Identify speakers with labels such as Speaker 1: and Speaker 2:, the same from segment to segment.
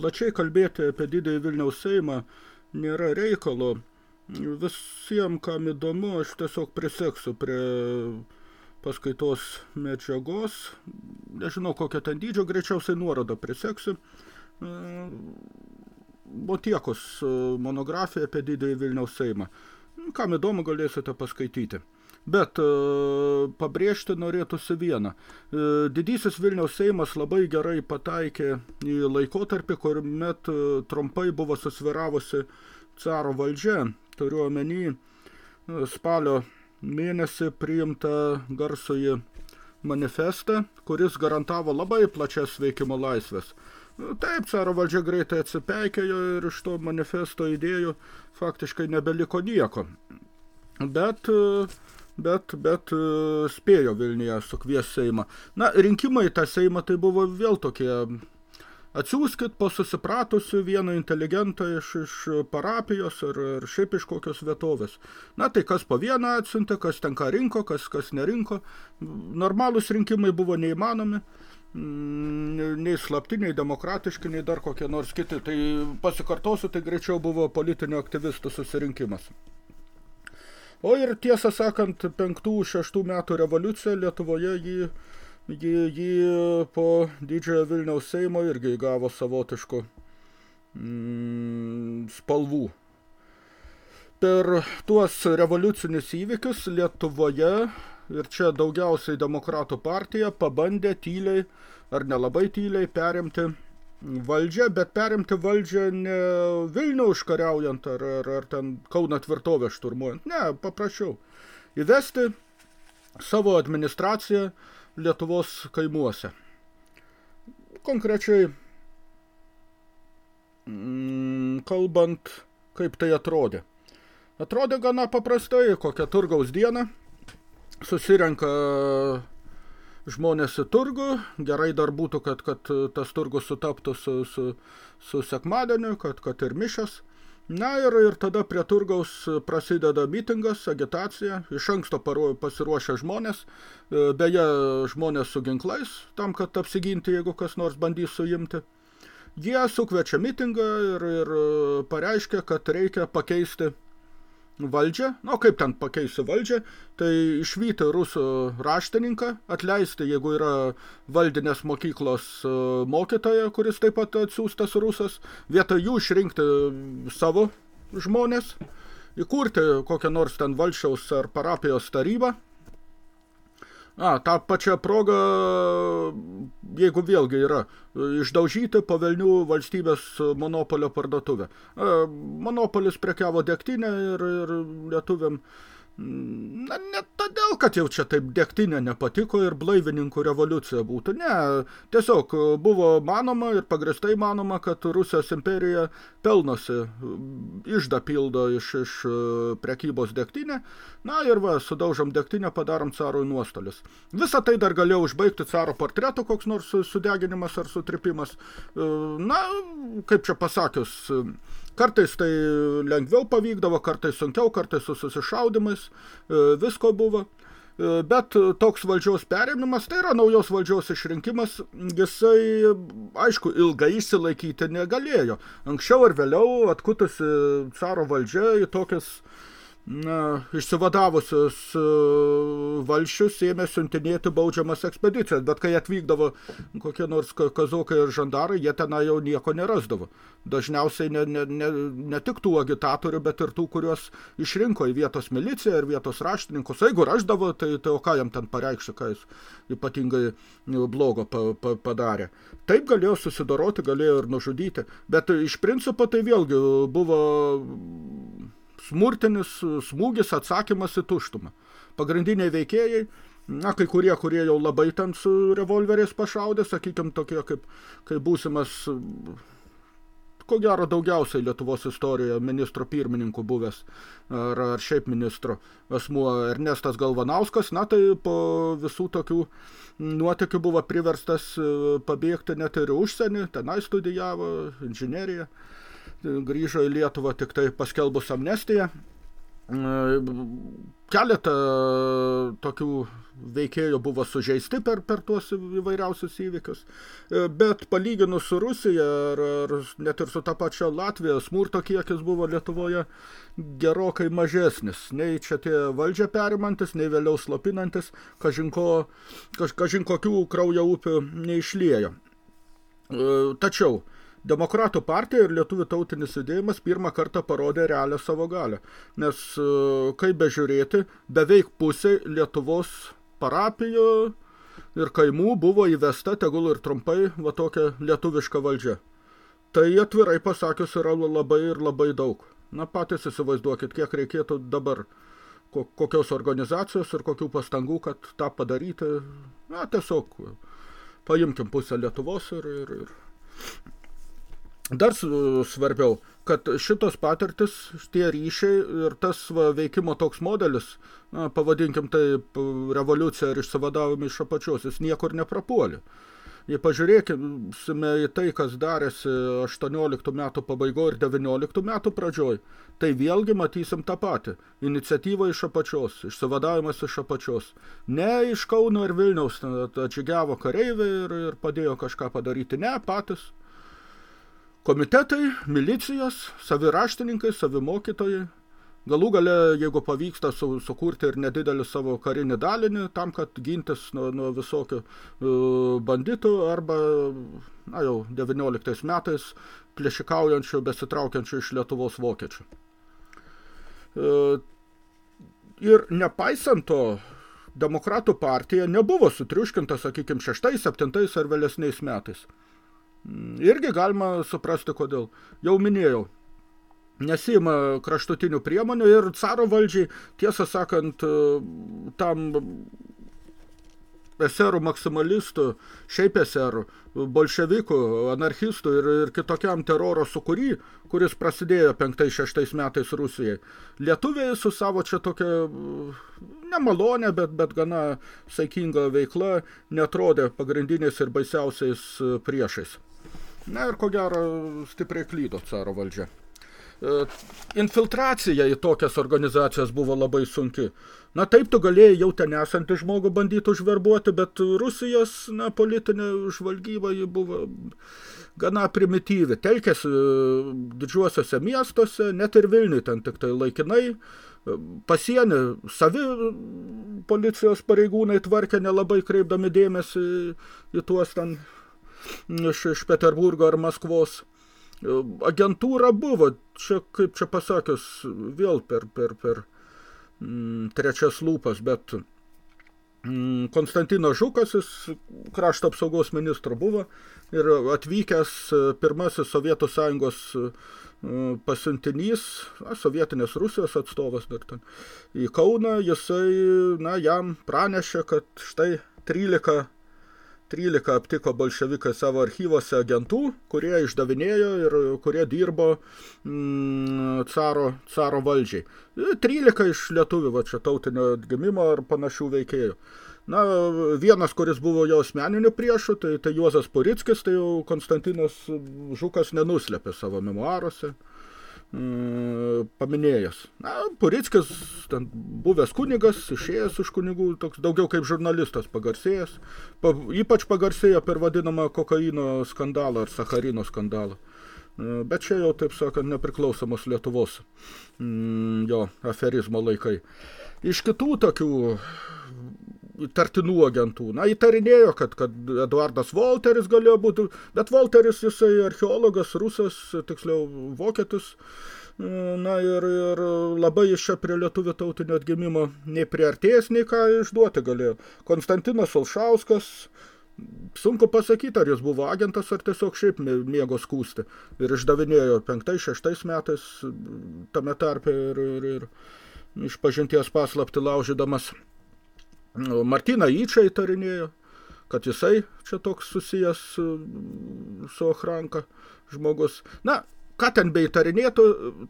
Speaker 1: plačiai kalbėti apie didįjį Vilniaus Seimą nėra reikalo. Visiems, kam įdomu, aš tiesiog priseksiu prie paskaitos medžiagos. Nežinau, kokią ten dydžio, greičiausiai nuorodą priseksiu. Botiekos monografija apie didįjį Vilniaus Seimą. Kam įdomu, galėsite paskaityti. Bet e, pabrėžti norėtųsi vieną. E, didysis Vilniaus Seimas labai gerai pataikė į laikotarpį, kuomet e, trumpai buvo susviravusi caro valdžia. Turiu omeny spalio mėnesį priimtą garsųjį manifestą, kuris garantavo labai plačias veikimo laisvės. Taip, caro valdžia greitai atsipeikėjo ir iš to manifesto idėjų faktiškai nebeliko nieko. Bet, bet, bet spėjo Vilniuje sukvies Seimą. Na, rinkimai tą Seimą tai buvo vėl tokie atsiųskit po susipratusių vieną inteligentą iš, iš parapijos ar, ar šiaip iš kokios vietovės. Na, tai kas po vieną atsiuntė, kas ten ką rinko, kas, kas nerinko. Normalūs rinkimai buvo neįmanomi. Mm, nei slapti, nei demokratiški, nei dar kokie nors kiti. Tai pasikartosiu, tai greičiau buvo politinių aktyvistų susirinkimas. O ir tiesą sakant, penktų, šeštų metų revoliucija Lietuvoje jį, jį, jį po didžiojo Vilniaus Seimo irgi gavo savotiškų mm, spalvų. Per tuos revoliucinius įvykius Lietuvoje ir čia daugiausiai demokratų partija pabandė tyliai ar nelabai tyliai perimti valdžią, bet perimti valdžią ne Vilnių užkariaujant ar, ar, ar ten Kauno tvirtovę šturmuojant. Ne, paprašiau. Įvesti savo administraciją Lietuvos kaimuose. Konkrečiai mm, kalbant, kaip tai atrodė. Atrodė gana paprastai, kokią turgaus dieną – susirenka žmonės į turgų, gerai dar būtų, kad, kad tas turgus sutaptų su, su, su sekmadieniu, kad, kad ir mišas. Na ir, ir tada prie turgaus prasideda mitingas, agitacija, iš anksto pasiruošę žmonės, e, beje žmonės su ginklais, tam, kad apsiginti, jeigu kas nors bandys suimti. Jie sukviečia mitingą ir, ir pareiškia, kad reikia pakeisti valdžią, nu kaip ten pakeisi valdžią, tai išvyti rusų raštininką, atleisti, jeigu yra valdinės mokyklos e, mokytoja, kuris taip pat atsiųstas rusas, vietoj jų išrinkti savo žmonės, įkurti kokią nors ten valšiaus ar parapijos tarybą, A, tą pačią progą, jeigu vėlgi yra išdaužyti pavelnių valstybės monopolio parduotuvę. Monopolis prekiavo degtinę ir, ir lietuviam Na, ne todėl, kad jau čia taip degtinė nepatiko ir blaivininkų revoliucija būtų. Ne, tiesiog buvo manoma ir pagristai manoma, kad Rusijos imperija pelnosi, išda pildo iš, iš prekybos degtinę. Na ir va, sudaužom degtinę, padarom carui nuostolius. Visą tai dar galėjo užbaigti caro portreto, koks nors sudeginimas ar sutripimas. Na, kaip čia pasakius, Kartais tai lengviau pavykdavo, kartais sunkiau, kartais su susišaudimais, e, visko buvo. E, bet toks valdžiaus perėmimas, tai yra naujos valdžios išrinkimas, jisai, aišku, ilgai išsilaikyti negalėjo. Anksčiau ar vėliau atkutusi caro valdžia į tokias na, išsivadavusius e, valšius ėmė siuntinėti baudžiamas ekspedicijas, bet kai atvykdavo kokie nors kazokai ir žandarai, jie tenai jau nieko nerasdavo. Dažniausiai ne, ne, ne, ne tik tų agitatorių, bet ir tų, kuriuos išrinko į vietos miliciją ir vietos raštininkus. Jeigu raždavo, tai, tai o ką jam ten pareikšti, ką jis ypatingai blogo pa, pa, padarė. Taip galėjo susidoroti, galėjo ir nužudyti, bet iš principo tai vėlgi buvo smurtinis smūgis atsakymas į tuštumą. Pagrindiniai veikėjai, na, kai kurie, kurie jau labai ten su revolveriais pašaudė, sakykime, tokie kaip, kaip būsimas, ko gero daugiausiai Lietuvos istorijoje ministro pirmininkų buvęs, ar, ar šiaip ministro asmuo Ernestas Galvanauskas, na, tai po visų tokių nuotikių buvo priverstas pabėgti net ir užsienį, tenai studijavo inžineriją grįžo į Lietuvą tik tai paskelbus amnestiją. keletą tokių veikėjų buvo sužeisti per, per tuos įvairiausius įvykius, bet palyginus su Rusija ar, ar net ir su ta pačia Latvija, smurto kiekis buvo Lietuvoje gerokai mažesnis, nei čia tie valdžia perimantis, nei vėliau slopinantis, kažinko, kaž, kažin kokių kraujo upių neišliejo. Tačiau, Demokratų partija ir lietuvių tautinis judėjimas pirmą kartą parodė realią savo galę, nes, e, kaip bežiūrėti, beveik pusė Lietuvos parapijų ir kaimų buvo įvesta, tegul ir trumpai, va tokia lietuviška valdžia. Tai atvirai pasakius yra labai ir labai daug. Na, patys įsivaizduokit, kiek reikėtų dabar kokios organizacijos ir kokių pastangų, kad tą padaryti. Na, tiesiog paimkim pusę Lietuvos ir, ir, ir Dar svarbiau, kad šitos patirtis, tie ryšiai ir tas va, veikimo toks modelis, na, pavadinkim taip, revoliucija ir išsivadavimai iš apačios, jis niekur neprapuolė. Jei pažiūrėkime į tai, kas darėsi 18 metų pabaigoje ir 19 metų pradžioj, tai vėlgi matysim tą patį. Iniciatyva iš apačios, išsivadavimas iš apačios. Ne iš Kauno ir Vilniaus atžygiavo kareiviai ir, ir padėjo kažką padaryti. Ne, patys komitetai, milicijos, saviraštininkai, savimokytojai. Galų gale, jeigu pavyksta su, sukurti ir nedidelį savo karinį dalinį, tam, kad gintis nuo, nuo visokių uh, banditų arba, na jau, 19 metais plėšikaujančių, besitraukiančių iš Lietuvos vokiečių. Uh, ir nepaisant to, demokratų partija nebuvo sutriuškinta, sakykime, šeštais, septintais ar vėlesniais metais. Mm, irgi galima suprasti, kodėl. Jau minėjau, nesima kraštutinių priemonių ir caro valdžiai, tiesą sakant, tam eserų maksimalistų, šiaip eserų, bolševikų, anarchistų ir, ir kitokiam teroro sukūry, kuris prasidėjo 5-6 metais Rusijai. Lietuviai su savo čia tokia nemalonė, bet, bet gana saikinga veikla netrodė pagrindiniais ir baisiausiais priešais. Na ir ko gero stipriai klydo caro valdžia. E, infiltracija į tokias organizacijas buvo labai sunki. Na taip, tu galėjai jau ten esantį žmogų bandyti užverbuoti, bet Rusijos na, politinė žvalgyba ji buvo gana primityvi. Telkėsi e, didžiuosiuose miestuose, net ir Vilniui ten tik tai laikinai. E, pasienį savi policijos pareigūnai tvarkė nelabai kreipdami dėmesį į tuos ten iš, iš Peterburgo ar Maskvos. Agentūra buvo, čia, kaip čia pasakius, vėl per, per, per mm, trečias lūpas, bet mm, Konstantinas Žukas, jis krašto apsaugos ministro buvo ir atvykęs pirmasis Sovietų Sąjungos pasiuntinys, na, sovietinės Rusijos atstovas dar ten, į Kauną, jisai, na, jam pranešė, kad štai 13 13 aptiko bolševikai savo archyvose agentų, kurie išdavinėjo ir kurie dirbo mm, caro, caro valdžiai. 13 iš lietuvių, va čia tautinio atgimimo ar panašių veikėjų. Na, vienas, kuris buvo jo asmeniniu priešu, tai, tai Juozas Purickis, tai jau Konstantinas Žukas nenuslėpė savo memoaruose. Mm, paminėjęs. Na, Purickis, ten buvęs kunigas, išėjęs iš kunigų, toks daugiau kaip žurnalistas pagarsėjęs, pa, ypač pagarsėjo per vadinamą kokaino skandalą ar sacharino skandalą. E, bet čia jau, taip sakant, nepriklausomos Lietuvos mm, jo aferizmo laikai. Iš kitų tokių tartinų agentų. Na, įtarinėjo, kad, kad Eduardas Volteris galėjo būti, bet Volteris jisai archeologas, rusas, tiksliau vokietis, na ir, ir labai iš čia prie lietuvių tautinio atgimimo nei priartėjęs, nei ką išduoti galėjo. Konstantinas Olšauskas, sunku pasakyti, ar jis buvo agentas, ar tiesiog šiaip mėgo skūsti. Ir išdavinėjo 5-6 metais tame tarpe ir, ir, ir iš pažinties paslapti laužydamas Martyną Yčą įtarinėjo, kad jisai čia toks susijęs su, ochranka žmogus. Na, ką ten beįtarinėtų,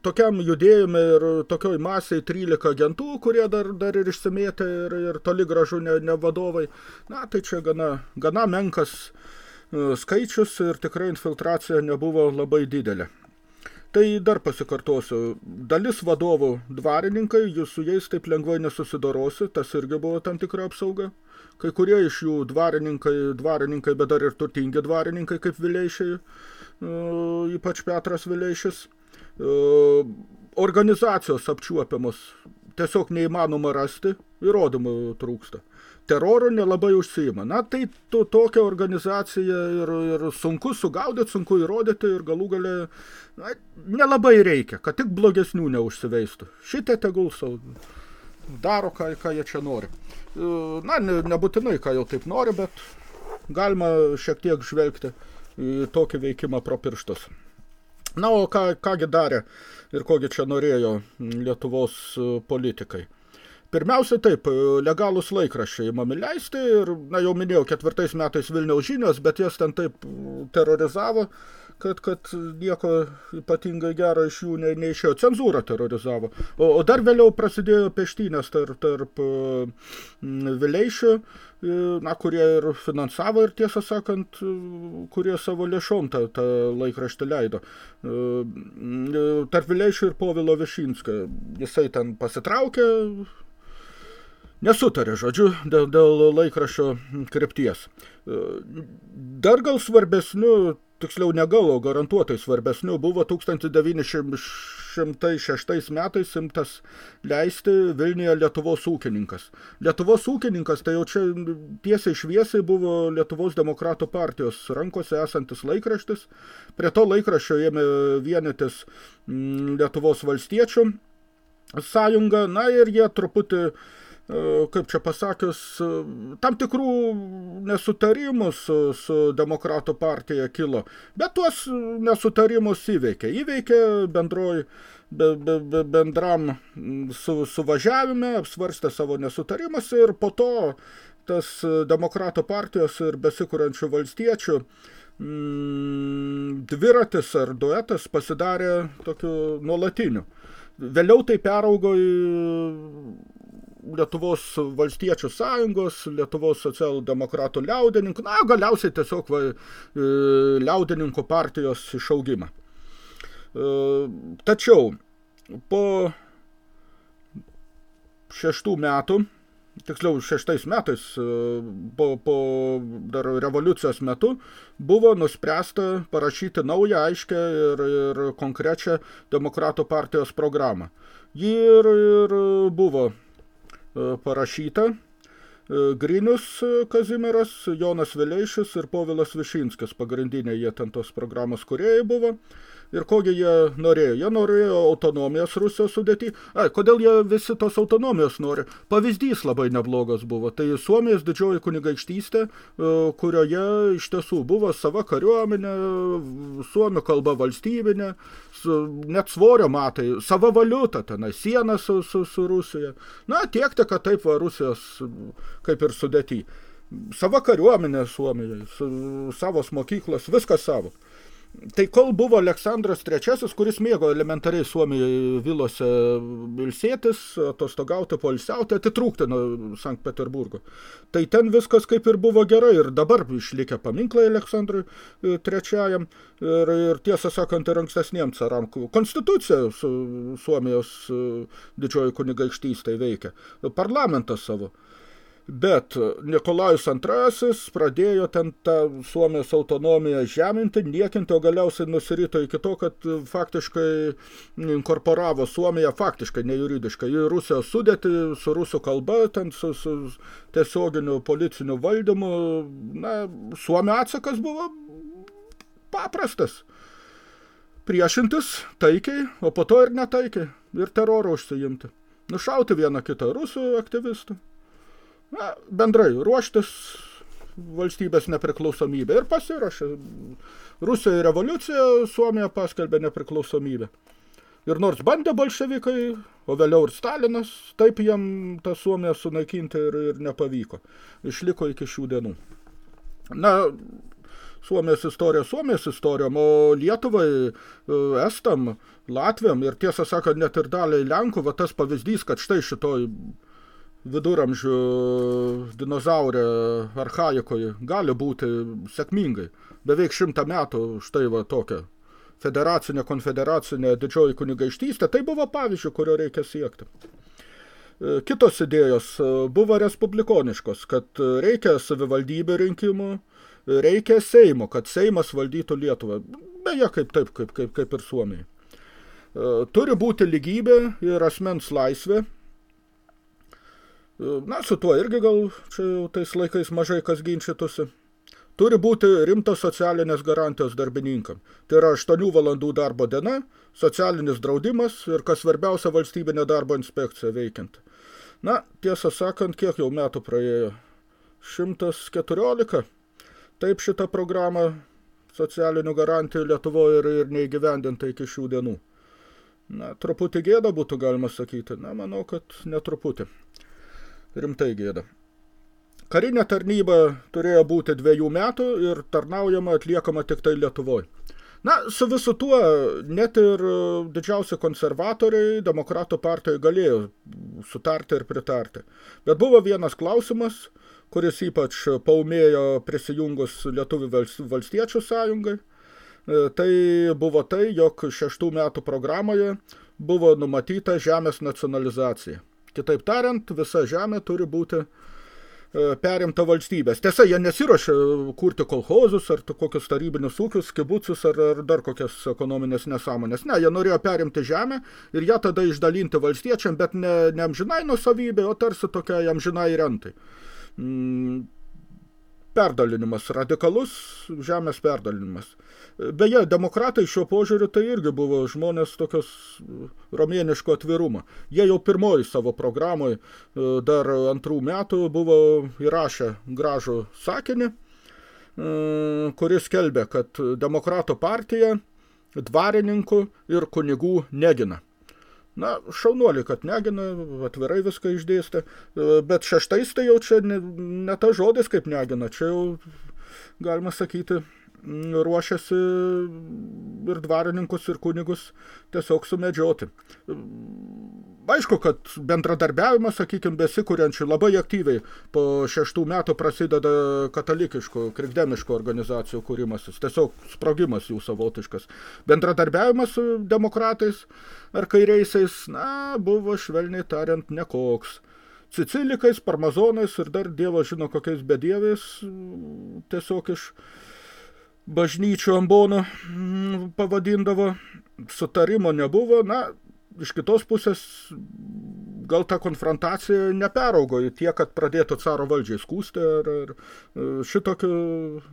Speaker 1: tokiam judėjime ir tokioj masiai 13 agentų, kurie dar, dar ir išsimėtė ir, ir toli gražu ne, ne vadovai. Na, tai čia gana, gana menkas skaičius ir tikrai infiltracija nebuvo labai didelė. Tai dar pasikartosiu, dalis vadovų dvarininkai, jūs su jais taip lengvai nesusidorosi, tas irgi buvo tam tikra apsauga. Kai kurie iš jų dvarininkai, dvarininkai, bet dar ir turtingi dvarininkai kaip Vileišiai, ypač Petras Vileišis, organizacijos apčiuopiamos. Tiesiog neįmanoma rasti, įrodymų trūksta teroru nelabai užsiima. Na, tai to, tokia organizacija ir, ir sunku sugaudyti, sunku įrodyti ir galų galę na, nelabai reikia, kad tik blogesnių neužsiveistų. Šitie tegul savo daro, ką, ką jie čia nori. E, na, ne, nebūtinai, ką jau taip nori, bet galima šiek tiek žvelgti į tokį veikimą pro pirštus. Na, o ką, kągi darė ir kogi čia norėjo Lietuvos politikai. Pirmiausia, taip, legalūs laikraščiai imami leisti ir, na, jau minėjau, ketvirtais metais Vilniaus žinios, bet jas ten taip terorizavo, kad, kad nieko ypatingai gero iš jų ne, neišėjo. Cenzūra terorizavo. O, o dar vėliau prasidėjo peštynės tarp, tarp Vileišio, na, kurie ir finansavo ir tiesą sakant, kurie savo lėšom tą, tą laikraštį leido. Tarp Vileišio ir Povilo Višinskio. Jisai ten pasitraukė, nesutarė, žodžiu, dėl, dėl laikraščio krypties. Dar gal svarbesniu, tiksliau negal, o garantuotai svarbesniu buvo 1906 metais imtas leisti Vilniuje Lietuvos ūkininkas. Lietuvos ūkininkas, tai jau čia tiesiai šviesiai buvo Lietuvos demokratų partijos rankose esantis laikraštis. Prie to laikraščio ėmė vienytis Lietuvos valstiečių sąjunga, na ir jie truputį uh, kaip čia pasakius, tam tikrų nesutarimų su, su demokratų partija kilo, bet tuos nesutarimus įveikė. Įveikė bendroj, be, be, be, bendram su, suvažiavime, apsvarstė savo nesutarimus ir po to tas demokratų partijos ir besikūrančių valstiečių mm, dviratis ar duetas pasidarė tokiu nuolatiniu. Vėliau tai peraugo į Lietuvos valstiečių sąjungos, Lietuvos socialdemokratų liaudininkų, na, galiausiai tiesiog va, e, liaudininkų partijos išaugimą. E, tačiau po šeštų metų, tiksliau šeštais metais, e, po, po dar revoliucijos metu, buvo nuspręsta parašyti naują, aiškę ir, ir konkrečią demokratų partijos programą. Ji ir, ir buvo parašyta. E, Grinius Kazimieras, Jonas Vileišis ir Povilas Višinskis, pagrindiniai jie ten tos programos kuriejai buvo. Ir kogi jie norėjo? Jie norėjo autonomijos Rusijos sudėti. Ai, kodėl jie visi tos autonomijos nori? Pavyzdys labai neblogas buvo. Tai Suomijos didžioji kunigaikštystė, e, kurioje iš tiesų buvo sava kariuomenė, suomių kalba valstybinė, net svorio matai, sava valiuta tenai, siena su, su, su Rusija. Na, tiek, kad taip va Rusijos kaip ir sudėti. Sava kariuomenė Suomijai, su, savos mokyklos, viskas savo. Tai kol buvo Aleksandras III, kuris mėgo elementariai Suomijoje vilose ilsėtis, atostogauti, polisiauti, atitrūkti nuo Sankt Peterburgo. Tai ten viskas kaip ir buvo gerai ir dabar išlikę paminklai Aleksandrui III ir, ir tiesą sakant ir ankstesniem caram. Konstitucija su Suomijos didžioji kunigaikštystė veikia. Parlamentas savo. Bet Nikolajus II pradėjo ten tą Suomijos autonomiją žeminti, niekinti, o galiausiai nusirito iki to, kad faktiškai inkorporavo Suomiją, faktiškai, ne juridiškai, į Rusijos sudėtį su rusų kalba, ten su, su tiesioginiu policiniu valdymu. Na, Suomio atsakas buvo paprastas. Priešintis taikiai, o po to ir netaikiai, ir teroro užsiimti. Nušauti vieną kitą rusų aktyvistų na, bendrai ruoštis valstybės nepriklausomybę ir pasiruošė. Rusijoje revoliucija, Suomija paskelbė nepriklausomybę. Ir nors bandė bolševikai, o vėliau ir Stalinas, taip jam tą Suomiją sunaikinti ir, ir nepavyko. Išliko iki šių dienų. Na, Suomijos istorija Suomijos istorijom, o Lietuvai, Estam, Latviam ir tiesą sakant net ir daliai Lenkų, va tas pavyzdys, kad štai šitoj viduramžių dinozaurė archaikoje gali būti sėkmingai. Beveik šimtą metų štai va tokia federacinė, konfederacinė didžioji kunigaištystė, tai buvo pavyzdžių, kurio reikia siekti. E, kitos idėjos e, buvo respublikoniškos, kad reikia savivaldybių rinkimų, reikia Seimo, kad Seimas valdytų Lietuvą. Beje, kaip taip, kaip, kaip, kaip ir Suomijai. Turi būti lygybė ir asmens laisvė, Na, su tuo irgi gal čia jau tais laikais mažai kas ginčytųsi. Turi būti rimtos socialinės garantijos darbininkam. Tai yra 8 valandų darbo diena, socialinis draudimas ir, kas svarbiausia, valstybinė darbo inspekcija veikiant. Na, tiesą sakant, kiek jau metų praėjo? 114. Taip šitą programą socialinių garantijų Lietuvoje ir, ir neįgyvendinta iki šių dienų. Na, truputį gėda būtų galima sakyti. Na, manau, kad netruputį rimtai gėda. Karinė tarnyba turėjo būti dviejų metų ir tarnaujama atliekama tik tai Lietuvoje. Na, su visu tuo net ir didžiausi konservatoriai demokratų partijoje galėjo sutarti ir pritarti. Bet buvo vienas klausimas, kuris ypač paumėjo prisijungus Lietuvių valstiečių sąjungai. E, tai buvo tai, jog šeštų metų programoje buvo numatyta žemės nacionalizacija. Kitaip tariant, visa žemė turi būti e, perimta valstybės. Tiesa, jie nesiruošia kurti kolhozus ar kokius tarybinius ūkius, kibucus ar, ar dar kokias ekonominės nesąmonės. Ne, jie norėjo perimti žemę ir ją tada išdalinti valstiečiam, bet ne, ne amžinai nusavybė, o tarsi tokia amžinai rentai. Mm, perdalinimas, radikalus žemės perdalinimas. Beje, demokratai šiuo požiūriu tai irgi buvo žmonės tokios romėniško atvirumo. Jie jau pirmoji savo programoj e, dar antrų metų buvo įrašę gražų sakinį, e, kuris kelbė, kad demokratų partija dvarininkų ir kunigų negina. Na, šaunuolį, kad negina, atvirai viską išdėstė, e, bet šeštais tai jau čia ne, ne ta žodis kaip negina, čia jau galima sakyti ruošiasi ir dvarininkus, ir kunigus tiesiog sumedžioti. Aišku, kad bendradarbiavimas, sakykime, besikuriančių labai aktyviai po šeštų metų prasideda katalikiškų, krikdemiškų organizacijų kūrimasis, tiesiog sprogimas jų savotiškas. Bendradarbiavimas su demokratais ar kairiaisiais, na, buvo švelniai tariant nekoks. Cicilikais, parmazonais ir dar dievo žino kokiais bedieviais tiesiog iš bažnyčių ambonų mm, pavadindavo, sutarimo nebuvo, na, iš kitos pusės gal ta konfrontacija neperaugo į tiek, kad pradėtų caro valdžiai skūsti ir, ir e, šitokių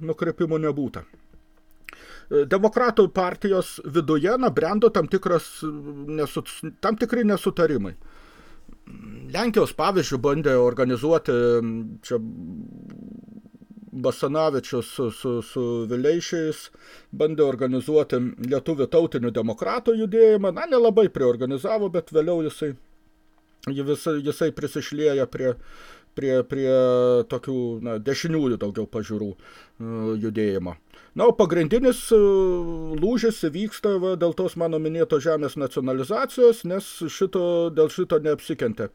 Speaker 1: nukreipimų nebūta. E, demokratų partijos viduje na, brendo tam, tikras, nesut, tam tikri nesutarimai. Lenkijos pavyzdžių bandė organizuoti čia Basanavičius su, su, su Vileišiais bandė organizuoti lietuvių tautinių demokratų judėjimą. Na, nelabai priorganizavo, bet vėliau jisai, jisai, jisai prisišlėja prie, prie, prie tokių na, dešiniųjų daugiau pažiūrų uh, judėjimo. Na, o pagrindinis uh, lūžis vyksta va, dėl tos mano minėto žemės nacionalizacijos, nes šito, dėl šito neapsikentė.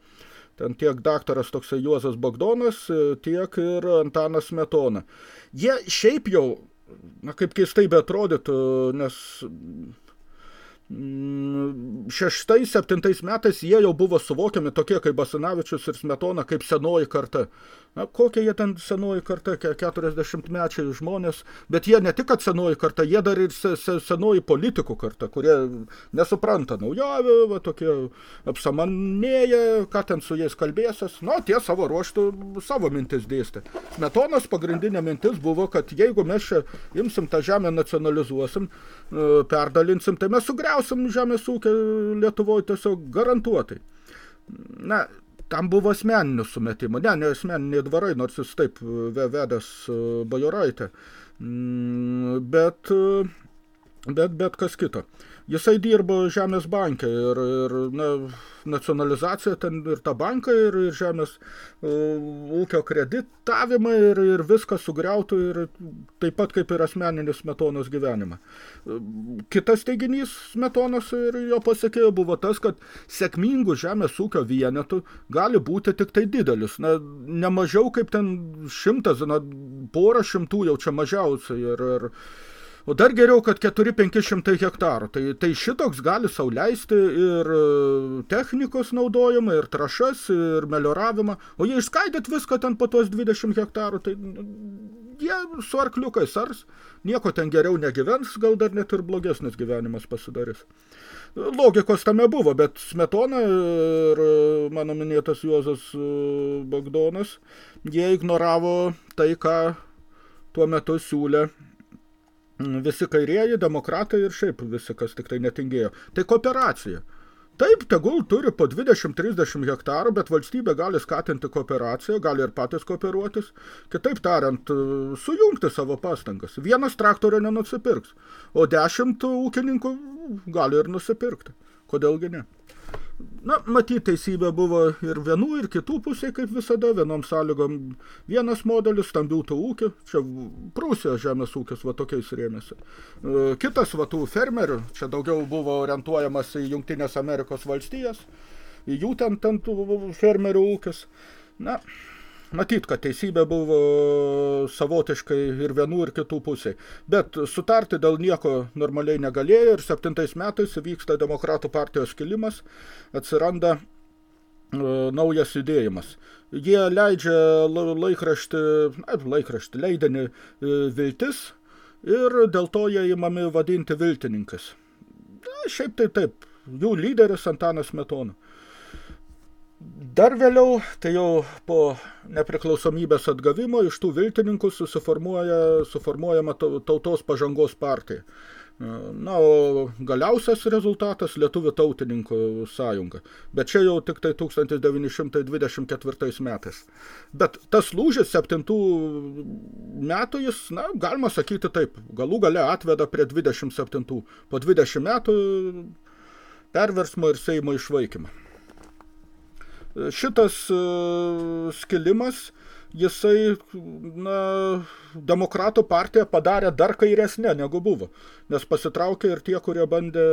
Speaker 1: Ten tiek daktaras toksai Juozas Bagdonas, tiek ir Antanas Smetona. Jie šiaip jau, na kaip keistai beatrodytų, nes Mm, šeštais, septintais metais jie jau buvo suvokiami tokie kaip Basanavičius ir Smetona, kaip senoji karta. Na, kokie jie ten senoji karta, 40 mečiai žmonės, bet jie ne tik kad senoji karta, jie dar ir se, se, senoji politikų karta, kurie nesupranta naujovių, va, tokie apsamanėję, ką ten su jais kalbėsis. Na, tie savo ruoštų savo mintis dėstė. Smetonas pagrindinė mintis buvo, kad jeigu mes čia imsim tą žemę nacionalizuosim, e, perdalinsim, tai mes sugriausim žemės ūkio Lietuvoje tiesiog garantuotai. Na, tam buvo asmeninių sumetimų. Ne, ne asmeniniai dvarai, nors jis taip vedęs e, bajoraitę. Mm, bet, e, bet, bet kas kito. Jisai dirbo Žemės banke ir, ir na, nacionalizacija ten ir ta banka, ir, ir Žemės uh, ūkio kreditavimą, ir, ir viską sugriautų, ir taip pat kaip ir asmeninis Smetonos gyvenimą. Uh, kitas teiginys Smetonos ir jo pasiekėjo buvo tas, kad sėkmingų Žemės ūkio vienetų gali būti tik tai didelis. Na, ne mažiau kaip ten šimtas, na, porą šimtų jau čia mažiausiai. Ir, ir O dar geriau, kad 4-500 hektarų. Tai, tai šitoks gali sauliaisti ir e, technikos naudojimą, ir trašas, ir melioravimą. O jei išskaidyt viską ten po tuos 20 hektarų, tai jie su arkliukais ars. Nieko ten geriau negyvens, gal dar net ir blogesnis gyvenimas pasidarys. Logikos tame buvo, bet Smetona ir mano minėtas Juozas e, Bagdonas, jie ignoravo tai, ką tuo metu siūlė visi kairieji, demokratai ir šiaip visi, kas tik tai netingėjo. Tai kooperacija. Taip, tegul turi po 20-30 hektarų, bet valstybė gali skatinti kooperaciją, gali ir patys kooperuotis. Kitaip tariant, sujungti savo pastangas. Vienas traktorio nenusipirks, o dešimt ūkininkų gali ir nusipirkti. Kodėlgi ne? Na, matyt, teisybė buvo ir vienų, ir kitų pusė, kaip visada, vienom sąlygom vienas modelis, stambių tų ūkių, čia Prūsijos žemės ūkis va tokiais rėmėsi. E, kitas va tų fermerių, čia daugiau buvo orientuojamas į Jungtinės Amerikos valstijas, į jų ten, ten tų fermerių ūkis. Na, Matyt, kad teisybė buvo savotiškai ir vienų ir kitų pusiai. Bet sutarti dėl nieko normaliai negalėjo ir septintais metais vyksta demokratų partijos kilimas, atsiranda e, naujas judėjimas. Jie leidžia laikraštį, na, laikraštį, leidinį e, viltis ir dėl to jie įmami vadinti viltininkas. Na, šiaip tai taip, jų lyderis Antanas Smetona. Dar vėliau, tai jau po nepriklausomybės atgavimo, iš tų viltininkų susiformuoja, suformuojama tautos pažangos partija. Na, o galiausias rezultatas Lietuvių tautininkų sąjunga. Bet čia jau tik tai 1924 metais. Bet tas lūžis septintų metų jis, na, galima sakyti taip, galų gale atveda prie 27. Po 20 metų perversmo ir Seimo išvaikymą šitas e, skilimas, jisai, na, demokratų partiją padarė dar kairesnė negu buvo, nes pasitraukė ir tie, kurie bandė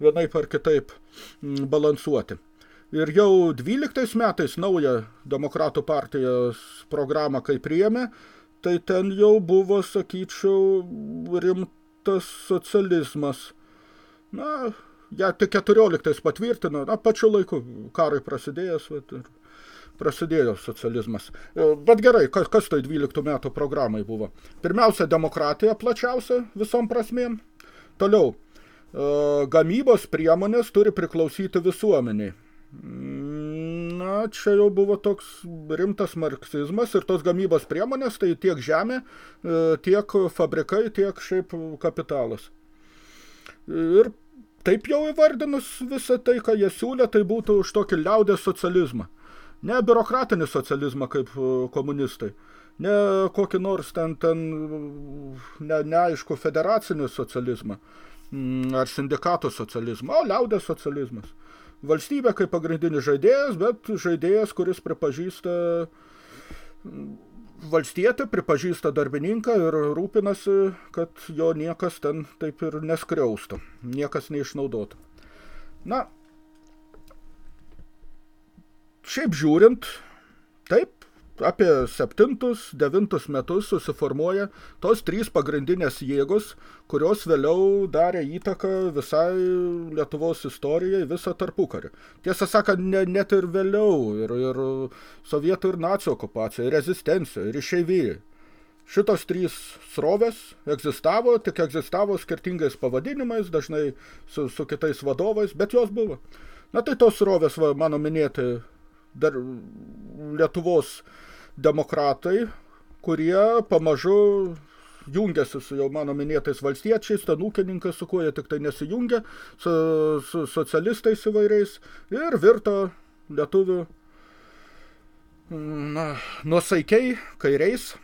Speaker 1: vienaip ar kitaip balansuoti. Ir jau 12 metais naują demokratų partijos programą, kai priėmė, tai ten jau buvo, sakyčiau, rimtas socializmas. Na, ją tik 14 patvirtino, na, pačiu laiku karui prasidėjęs, vat, ir prasidėjo socializmas. E, bet gerai, kas, kas tai 12 metų programai buvo? Pirmiausia, demokratija plačiausia visom prasmėm. Toliau, e, gamybos priemonės turi priklausyti visuomeniai. Na, čia jau buvo toks rimtas marksizmas ir tos gamybos priemonės, tai tiek žemė, e, tiek fabrikai, tiek šiaip kapitalas. Ir taip jau įvardinus visą tai, ką jie siūlė, tai būtų už tokį liaudės socializmą. Ne biurokratinį socializmą kaip e, komunistai, ne kokį nors ten, ten ne, neaišku federacinį socializmą mm, ar sindikatų socializmą, o liaudės socializmas. Valstybė kaip pagrindinis žaidėjas, bet žaidėjas, kuris pripažįsta valstietė pripažįsta darbininką ir rūpinasi, kad jo niekas ten taip ir neskriaustų, niekas neišnaudotų. Na, šiaip žiūrint, taip, apie septintus, devintus metus susiformuoja tos trys pagrindinės jėgos, kurios vėliau darė įtaką visai Lietuvos istorijai visą tarpukarį. Tiesą sakant, ne, net ir vėliau, ir, ir sovietų ir nacijų okupacija, ir rezistencija, ir išeivijai. Šitos trys srovės egzistavo, tik egzistavo skirtingais pavadinimais, dažnai su, su kitais vadovais, bet jos buvo. Na tai tos srovės, va, mano minėti, dar Lietuvos demokratai, kurie pamažu jungiasi su jau mano minėtais valstiečiais, ten ūkininkai, su kuo jie tik tai nesijungia, su, su socialistais įvairiais ir virto lietuvių na, nuosaikiai kairiais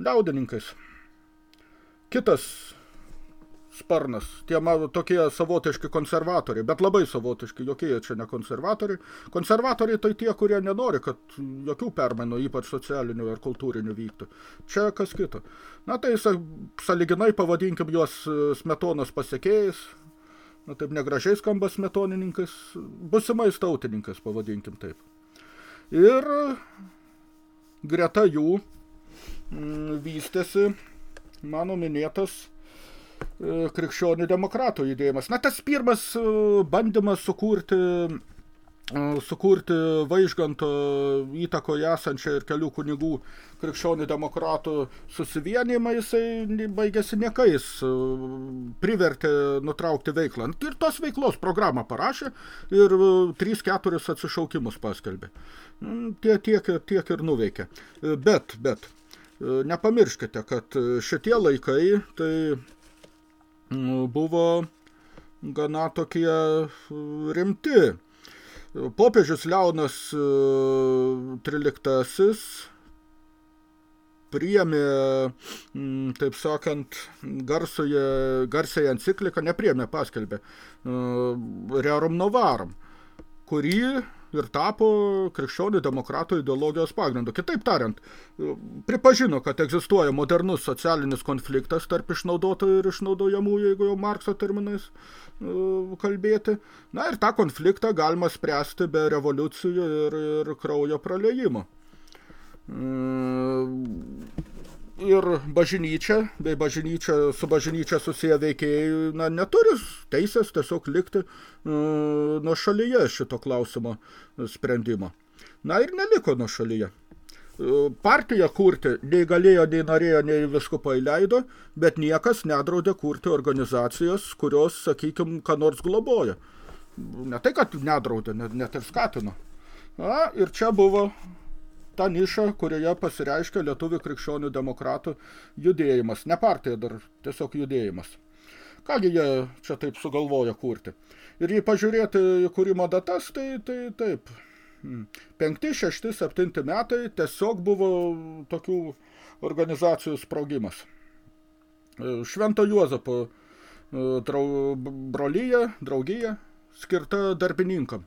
Speaker 1: liaudininkais. Kitas sparnas. Tie tokie savotiški konservatoriai, bet labai savotiški, jokie čia ne konservatoriai. Konservatoriai tai tie, kurie nenori, kad jokių permainų, ypač socialinių ir kultūrinių vyktų. Čia kas kito. Na tai saliginai pavadinkim juos e, smetonos pasiekėjais, na taip negražiai skamba smetonininkas, busimais tautininkas pavadinkim taip. Ir greta jų m, vystėsi mano minėtas krikščionių demokratų judėjimas. Na, tas pirmas e, bandymas sukurti sukurti Vaižganto įtakoje esančią ir kelių kunigų krikščionių demokratų susivienimą, jisai baigėsi niekais, privertė nutraukti veiklą. Ir tos veiklos programą parašė ir 3-4 atsišaukimus paskelbė. Tie, tiek, tiek ir nuveikė. Bet, bet, nepamirškite, kad šitie laikai tai buvo gana tokie rimti. Popiežius Leonas XIII e, priėmė, taip sakant, garsoje, garsiai encikliką, nepriėmė, paskelbė, e, Rerum Novarum, kurį ir tapo krikščionių demokratų ideologijos pagrindu. Kitaip tariant, pripažino, kad egzistuoja modernus socialinis konfliktas tarp išnaudotojų ir išnaudojamų, jeigu jau Markso terminais e, kalbėti. Na ir tą konfliktą galima spręsti be revoliucijų ir, ir kraujo praleimo. E, ir bažnyčia, bei bažnyčia, su bažnyčia susiję veikėjai na, neturi teisės tiesiog likti uh, nuo šalyje šito klausimo sprendimo. Na ir neliko nuo šalyje. Uh, partiją kurti nei galėjo, nei norėjo, nei viskupai leido, bet niekas nedraudė kurti organizacijos, kurios, sakykime, ką nors globoja. Ne tai, kad nedraudė, net, net ir skatino. Na, ir čia buvo ta niša, kurioje pasireiškia lietuvių krikščionių demokratų judėjimas. Ne partija dar, tiesiog judėjimas. Kągi jie čia taip sugalvoja kurti. Ir jei pažiūrėti kūrimo datas, tai, tai taip. 5, 6, 7 metai tiesiog buvo tokių organizacijų sprogimas. Švento Juozapo e, drau, brolyje, draugija, skirta darbininkam.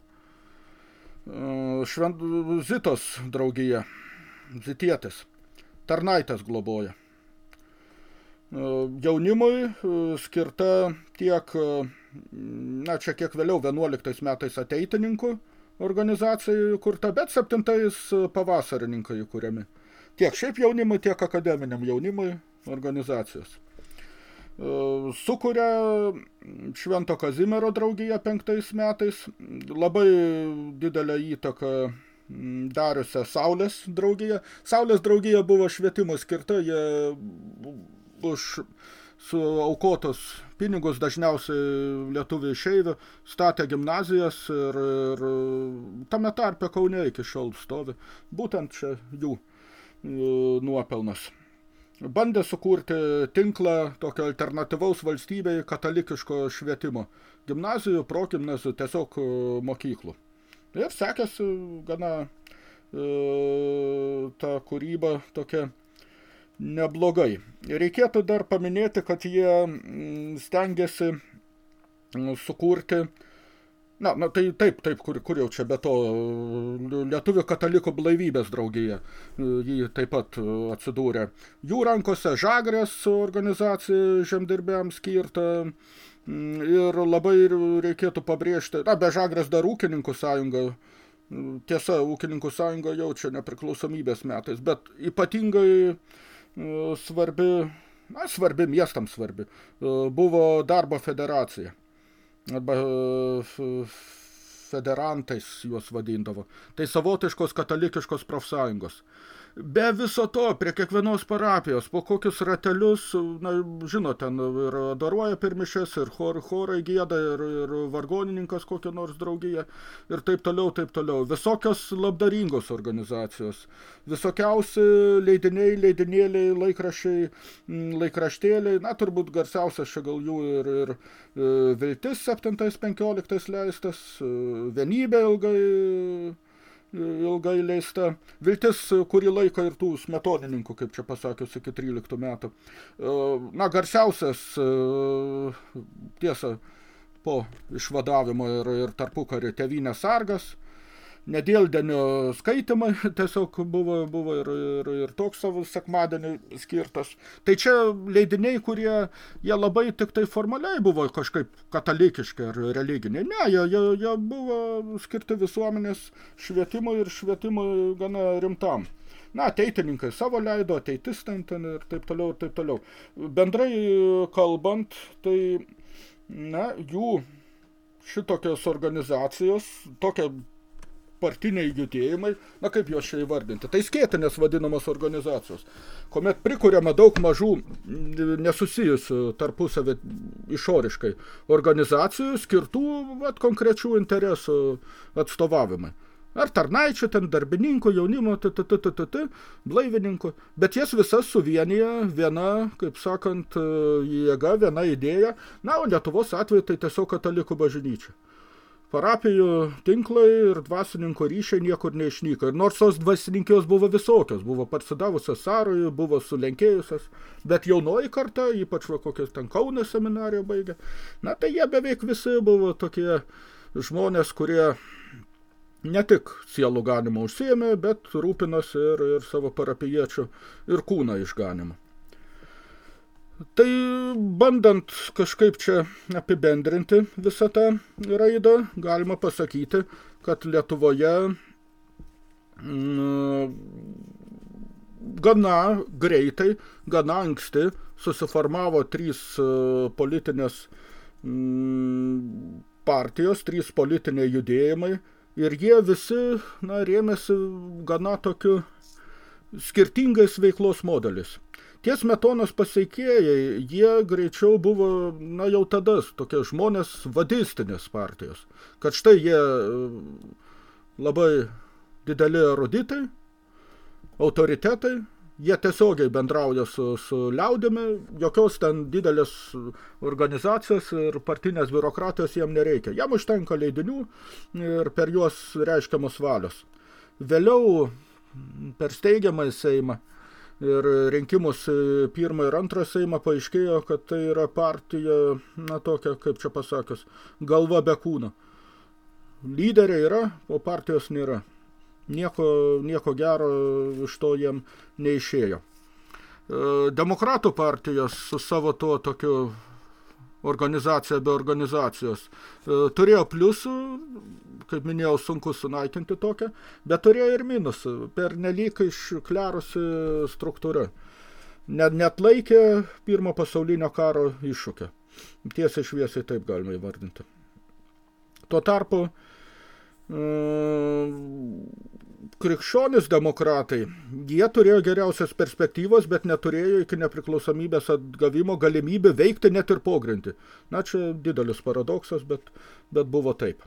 Speaker 1: Švent Zitos draugija, Zitietis, tarnaitės globoja. Jaunimui skirta tiek, na čia kiek vėliau, 11 metais ateitininkų organizacijai kurta, bet 7 pavasarininkai įkūriami. Tiek šiaip jaunimui, tiek akademiniam jaunimui organizacijos. Sukuria Švento Kazimiero draugija penktais metais, labai didelę įtaką dariusią Saulės draugiją. Saulės draugija buvo švietimo skirta, jie už su aukotos pinigus dažniausiai lietuviai išeivių statė gimnazijas ir, ir tame tarpe Kaune iki šiol stovi. Būtent čia jų e, nuopelnas bandė sukurti tinklą tokio alternatyvaus valstybei katalikiško švietimo. Gimnazijų, progimnazijų, tiesiog e, mokyklų. Ir sekėsi gana e, ta kūryba tokia neblogai. Reikėtų dar paminėti, kad jie stengiasi sukurti e, Na, na tai taip, taip, kur, kur jau čia be to lietuvių katalikų blaivybės draugija, jį taip pat atsidūrė. Jų rankose Žagrės organizacija žemdirbėms skirta ir labai reikėtų pabrėžti, na, be Žagrės dar ūkininkų sąjunga, tiesa, ūkininkų sąjunga jaučia nepriklausomybės metais, bet ypatingai svarbi, na, svarbi miestams svarbi, buvo darbo federacija arba e, federantais juos vadindavo. Tai savotiškos katalikiškos profsąjungos be viso to, prie kiekvienos parapijos, po kokius ratelius, na, žinot, ten ir daruoja per mišes, ir chor, chorai gėda, ir, ir vargonininkas kokią nors draugiją, ir taip toliau, taip toliau. Visokios labdaringos organizacijos, visokiausi leidiniai, leidinėliai, laikrašiai, laikraštėliai, na, turbūt garsiausias čia gal jų ir, ir e, Viltis 7-15 leistas, e, Vienybė ilgai ilgai leista. Viltis kurį laiką ir tų smetonininkų, kaip čia pasakius, iki 13 metų. E, na, garsiausias e, tiesa po išvadavimo ir, ir tarpukarį tevinės sargas – nedėldenio skaitimai tiesiog buvo, buvo ir, ir, ir toks savo sekmadienį skirtas. Tai čia leidiniai, kurie jie labai tik tai formaliai buvo kažkaip katalikiški ar religiniai. Ne, jie, jie, jie buvo skirti visuomenės švietimui ir švietimui gana rimtam. Na, ateitininkai savo leido, ateitis ten, ten ir taip toliau, ir taip toliau. Bendrai kalbant, tai, na, jų šitokios organizacijos, tokia partiniai judėjimai, na kaip juos čia įvardinti, tai skėtinės vadinamos organizacijos, kuomet prikuriama daug mažų nesusijusių tarpusavį išoriškai organizacijų skirtų vat, konkrečių interesų atstovavimai. Ar tarnaičių, ten darbininkų, jaunimo, t, t, t, t, t, t, blaivininkų. Bet jas visas suvienyje viena, kaip sakant, jėga, viena idėja. Na, o Lietuvos atveju tai tiesiog katalikų bažnyčia parapijų tinklai ir dvasininko ryšiai niekur neišnyko. Ir nors tos dvasininkijos buvo visokios, buvo parsidavusios Sarui, buvo sulenkėjusios, bet jaunoji karta, ypač va, kokias ten Kauno seminariją baigė, na tai jie beveik visi buvo tokie žmonės, kurie ne tik sielų ganimą užsiėmė, bet rūpinosi ir, ir savo parapiečių ir kūną išganimą. Tai bandant kažkaip čia apibendrinti visą tą raidą, galima pasakyti, kad Lietuvoje mm, gana greitai, gana anksti susiformavo trys e, politinės mm, partijos, trys politiniai judėjimai ir jie visi na, rėmėsi gana tokiu skirtingais veiklos modelis. Tie smetonos paseikėjai, jie greičiau buvo, na jau tada, tokie žmonės vadistinės partijos. Kad štai jie e, labai dideli eruditai, autoritetai, jie tiesiogiai bendrauja su, su liaudimi, jokios ten didelės organizacijos ir partinės biurokratijos jiem nereikia. Jam užtenka leidinių ir per juos reiškiamos valios. Vėliau per steigiamą Seimą ir rinkimus pirmą ir antrą Seimą paaiškėjo, kad tai yra partija, na tokia, kaip čia pasakius, galva be kūno. Lyderiai yra, o partijos nėra. Nieko, nieko gero iš to jiem neišėjo. E, demokratų partijos su savo tuo tokiu organizacija be organizacijos. E, turėjo pliusų, kaip minėjau, sunku sunaikinti tokią, bet turėjo ir minusų, per nelyg išklerusi struktūra. Net, net laikė pirmo pasaulinio karo iššūkio. Tiesiai šviesiai taip galima įvardinti. Tuo tarpu krikščionis demokratai, jie turėjo geriausias perspektyvos, bet neturėjo iki nepriklausomybės atgavimo galimybę veikti net ir pogrindį. Na, čia didelis paradoksas, bet, bet buvo taip.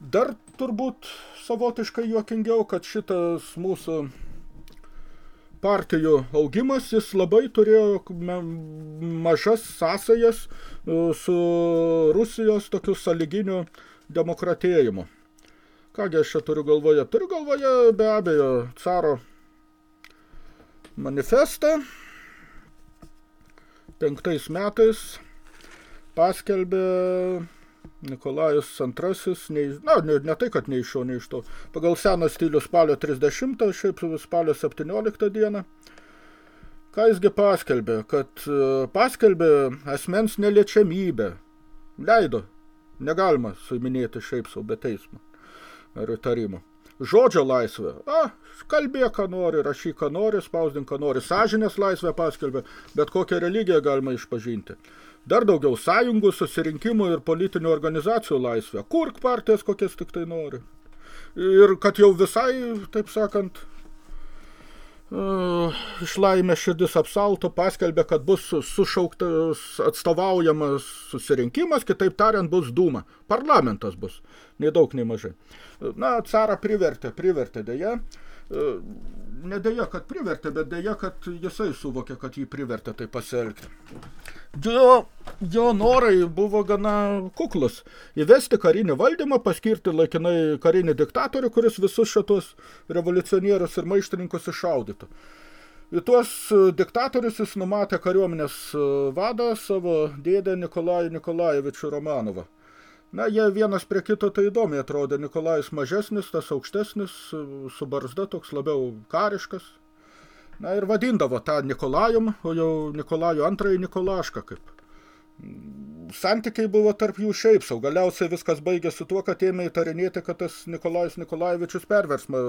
Speaker 1: Dar turbūt savotiškai juokingiau, kad šitas mūsų partijų augimas, jis labai turėjo mažas sąsajas e, su Rusijos tokiu saliginiu demokratėjimu. Kągi aš čia turiu galvoje? Turiu galvoje be abejo caro manifestą. Penktais metais paskelbė Nikolajus II, nei, na, ne, ne tai, kad nei iš šio, nei iš to. Pagal seną stilių spalio 30, šiaip spalio 17 dieną. Ką jisgi paskelbė? Kad e, paskelbė asmens neliečiamybę. Leido. Negalima suiminėti šiaip sau be teismo ar įtarimų. Žodžio laisvė. A, kalbėk, ką nori, rašyk, ką nori, spausdink, ką nori. Sąžinės laisvę paskelbė, bet kokią religiją galima išpažinti. Dar daugiau sąjungų, susirinkimų ir politinių organizacijų laisvę. Kurk partijas, kokias tik tai nori. Ir kad jau visai, taip sakant, Uh, išlaimė širdis apsalto paskelbė, kad bus sušauktas atstovaujamas susirinkimas, kitaip tariant, bus dūma. Parlamentas bus, nei daug, nei mažai. Na, carą privertė, privertė dėja. Uh, ne dėja, kad privertė, bet dėja, kad jisai suvokė, kad jį privertė tai pasielgti. Jo, jo norai buvo gana kuklus. Įvesti karinį valdymą, paskirti laikinai karinį diktatorių, kuris visus šitos revoliucionierius ir maištininkus iššaudytų. Į tuos diktatorius jis numatė kariuomenės vadą savo dėdę Nikolajų Nikolajevičių Romanovą. Na, jie vienas prie kito tai įdomiai atrodė. Nikolajus mažesnis, tas aukštesnis, su barzda toks labiau kariškas, Na ir vadindavo tą Nikolajum, o jau Nikolajų antrąjį Nikolašką kaip. Santykiai buvo tarp jų šiaip sau. Galiausiai viskas baigėsi tuo, kad ėmė įtarinėti, kad tas Nikolajus Nikolajevičius perversmą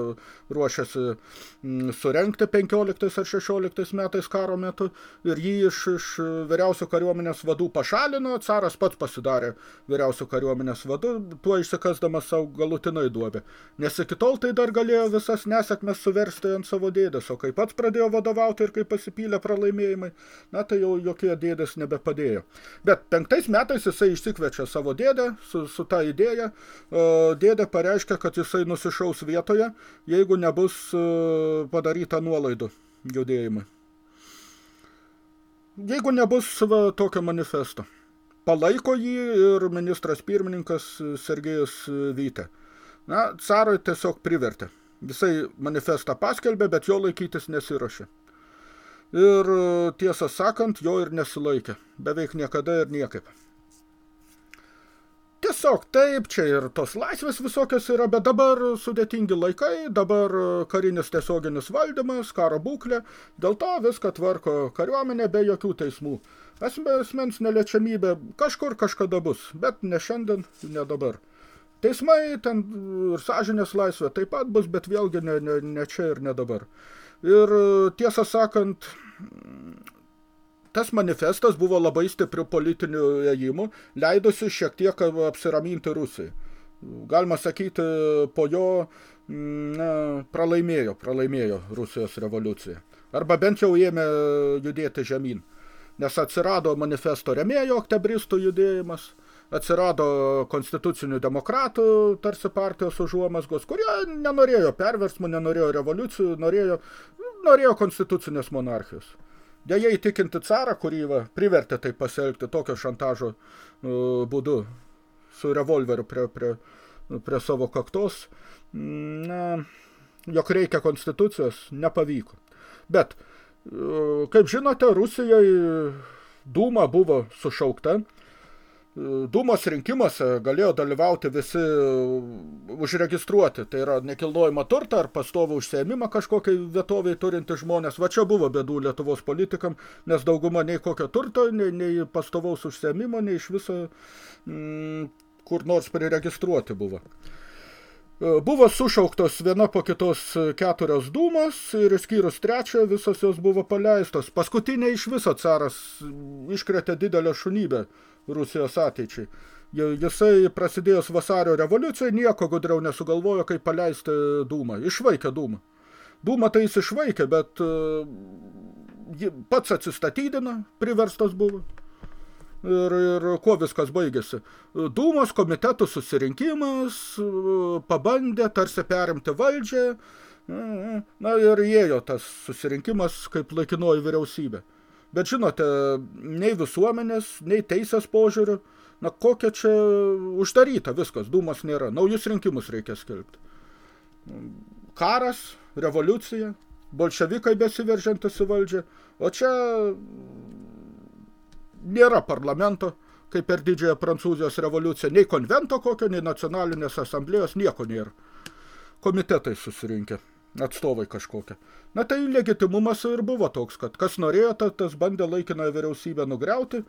Speaker 1: ruošiasi mm, surenkti 15 ar 16 metais karo metu ir jį iš, iš vyriausio kariuomenės vadų pašalino, caras pats pasidarė vyriausio kariuomenės vadu, tuo išsikasdamas savo galutinai duobė. Nes iki tol tai dar galėjo visas nesėkmes suversti ant savo dėdės, o kai pats pradėjo vadovauti ir kai pasipylė pralaimėjimai, na tai jau jokie dėdės nebepadėjo. Bet penktais metais jisai išsikvečia savo dėdę su, su ta idėja. Dėdė pareiškia, kad jisai nusišaus vietoje, jeigu nebus padaryta nuolaidų judėjimui. Jeigu nebus va, tokio manifesto. Palaiko jį ir ministras pirmininkas Sergejus Vytė. Na, carui tiesiog privertė. Visai manifestą paskelbė, bet jo laikytis nesirošė ir tiesą sakant, jo ir nesilaikė. Beveik niekada ir niekaip. Tiesiog taip, čia ir tos laisvės visokios yra, bet dabar sudėtingi laikai, dabar karinis tiesioginis valdymas, karo būklė, dėl to viską tvarko kariuomenė be jokių teismų. Asmens neliečiamybė kažkur kažkada bus, bet ne šiandien, ne dabar. Teismai ten ir sąžinės laisvė taip pat bus, bet vėlgi ne, ne, ne čia ir ne dabar. Ir tiesą sakant, tas manifestas buvo labai stipriu politiniu ėjimu, leidusi šiek tiek apsiraminti Rusijai. Galima sakyti, po jo na, pralaimėjo, pralaimėjo Rusijos revoliucija. Arba bent jau ėmė judėti žemyn. Nes atsirado manifesto remėjo oktebristų judėjimas, atsirado konstitucinių demokratų tarsi partijos užuomasgos, kurie nenorėjo perversmų, nenorėjo revoliucijų, norėjo, norėjo konstitucinės monarchijos. Deja įtikinti carą, kurį va, privertė taip pasielgti tokio šantažo uh, būdu su revolveriu prie, prie, prie savo kaktos, na, jog reikia konstitucijos, nepavyko. Bet, uh, kaip žinote, Rusijai Dūma buvo sušaukta, Dūmos rinkimuose galėjo dalyvauti visi užregistruoti, tai yra nekilnojimą turtą ar pastovų užsiėmimą kažkokiai vietoviai turinti žmonės. Va čia buvo bėdų Lietuvos politikam, nes dauguma nei kokio turto, nei, nei pastovaus užsiėmimo, nei iš viso mm, kur nors priregistruoti buvo. Buvo sušauktos viena po kitos keturios dūmos ir išskyrus trečią visos jos buvo paleistos. Paskutinė iš viso caras iškretė didelę šunybę Rusijos ateičiai. Jisai prasidėjus vasario revoliucijai nieko gudriau nesugalvojo, kaip paleisti dūmą. Išvaikė dūmą. Dūmą tai jis išvaikė, bet uh, pats atsistatydina, priverstas buvo. Ir, ir kuo viskas baigėsi. Dūmos komitetų susirinkimas pabandė tarsi perimti valdžią, na ir įėjo tas susirinkimas kaip laikinoji vyriausybė. Bet žinote, nei visuomenės, nei teisės požiūrių, na kokia čia uždaryta viskas, dūmas nėra. Naujus rinkimus reikia skelbti. Karas, revoliucija, bolševikai besiveržiantis į valdžią, o čia nėra parlamento, kaip per didžiąją Prancūzijos revoliuciją, nei konvento kokio, nei nacionalinės asamblėjos, nieko nėra. Komitetai susirinkę atstovai kažkokie. Na tai legitimumas ir buvo toks, kad kas norėjo, tas bandė laikiną vyriausybę nugriauti,